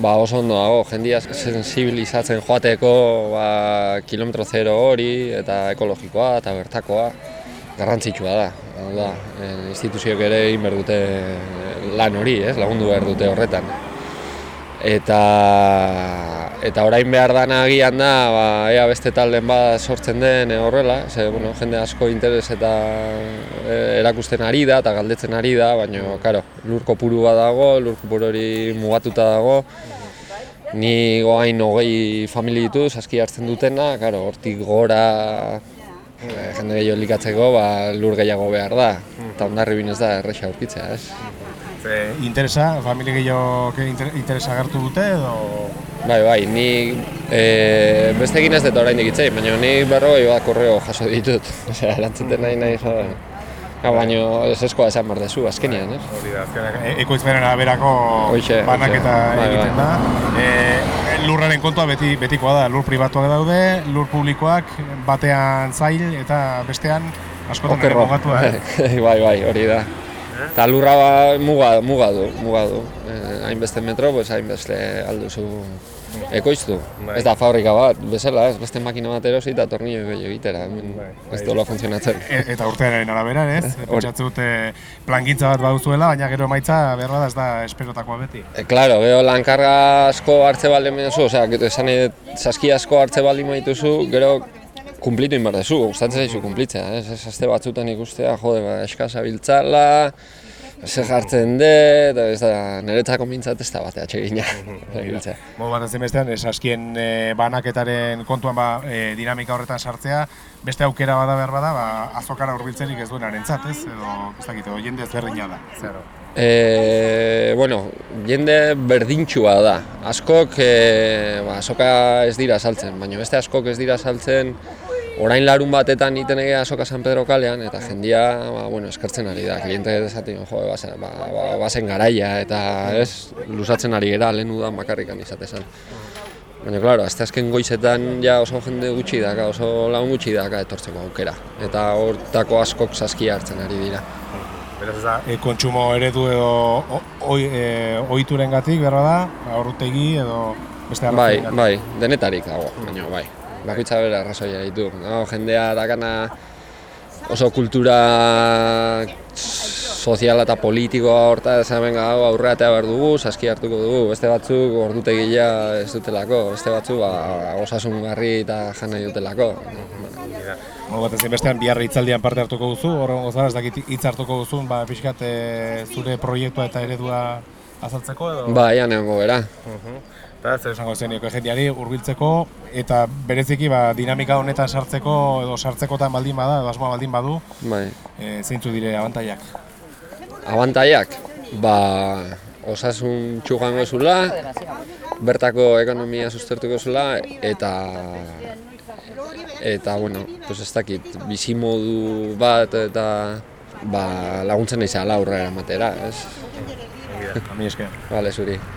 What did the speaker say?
Ba oso ondo dago, jendia sensibilizatzen joateko ba, kilometro zero hori eta ekologikoa eta bertakoa garrantzitsua da. Da, e, instituzioek ere egin behar dute lan hori, ez, lagundu behar dute horretan. Eta, eta orain behar dana agian da, ba, ea beste talden bat sortzen den e, horrela, ze, bueno, jende asko interes eta e, erakusten ari da eta galdetzen ari da, baina, karo, lur kopuru bat dago, lur kopuru hori mugatuta dago, Ni goain hogei famili ditu, saski hartzen dutena, karo, hortik gora eh, jende gehiago elikatzeko, ba, lur gehiago behar da, eta ondarri binez da erresa aurkitzea, ez? Ze interesa, familia gehiago ke inter, interesa agertu dute edo Bai, bai, ni e, beste egin ez dut orain dikitzei, baina ni berrogei bat korreo jaso ditut, osea, erantzuten nahi nahi jo. Ja, baina ez eskoa esan behar dezu, azkenean, ez? hori da, azkenak, e, ekoizpenen araberako Hoxe, banaketa hoxe, bai, egiten da. E, lurraren kontua beti betikoa da, lur pribatuak daude, lur publikoak batean zail eta bestean askotan ere mugatua. eh? bai, bai, hori da. Eta lurra ba, muga, muga du, muga du. Eh, hainbeste metro, pues hainbeste alduzu ekoiztu. Ez da fabrika bat, bezala, ez beste makina bat erosi eta tornillo gehiago egitera. Hemen ez dola funtzionatzen. E, eta urtearen arabera, ez? Pentsatze dute plangintza bat baduzuela, baina gero emaitza behar da ez da esperotakoa beti. E, claro, gero lankarga asko hartze baldin meduzu, osea, esan dut, saski asko hartze baldin maituzu, gero kumplitu inbar dezu, gustatzen zaizu kumplitzea, ez? Ez aste batzutan ikustea, jode, ba, eskasa biltzala, ze jartzen dut, eta ez da, niretzako mintzat ez da batea txegina. Modu bat ez bestean, saskien e, banaketaren kontuan ba, e, dinamika horretan sartzea, beste aukera bada behar bada, ba, azokara hurbiltzerik ez duenarentzat, ez? Edo, ez dakit, jende ezberdina da. Zero. E, bueno, jende berdintxua da. Askok e, ba, azoka ez dira saltzen, baina beste askok ez dira saltzen orain larun batetan iten egia azoka San Pedro kalean, eta jendia ba, bueno, eskertzen ari da. Kliente esaten, jo, bazen, ba, ba, bazen garaia, eta ez, lusatzen ari gera, lehen udan bakarrikan izatezan. Baina, klaro, azte azken goizetan ja oso jende gutxi daka, oso lagun gutxi daka etortzeko aukera. Eta hortako askok saskia hartzen ari dira. Beraz ez da, e, kontsumo eredu edo o- oi, e, ohiturengatik behar da, aurrutegi edo beste Bai, bai, denetarik dago, baina bai. Bakoitza bere arrazoia ditu. No, jendea dakana oso kultura soziala eta politikoa horta esan benga hau aurreatea behar dugu, saski hartuko dugu, beste batzuk ordutegia ez dutelako, beste batzuk ba, osasungarri eta jan nahi dutelako. Modu bat ezin bestean biharra hitzaldian parte hartuko duzu, horren gozara ez dakit hitz hartuko duzun, ba, pixkat e, zure proiektua eta eredua azaltzeko edo? Ba, ian egongo bera. Eta zer esango zenioko jendeari hurbiltzeko eta bereziki ba, dinamika honetan sartzeko edo sartzekotan baldin bada, edo asmoa baldin badu, Bai. e, zeintzu dire abantaiak. Abantaiak, ba, osasun txugango zula, bertako ekonomia sustertuko zula, eta eta bueno, pues ez dakit, bizimodu bat eta ba, laguntzen nahi zala aurrera ematera, ez? Ami esker. Bale, zuri.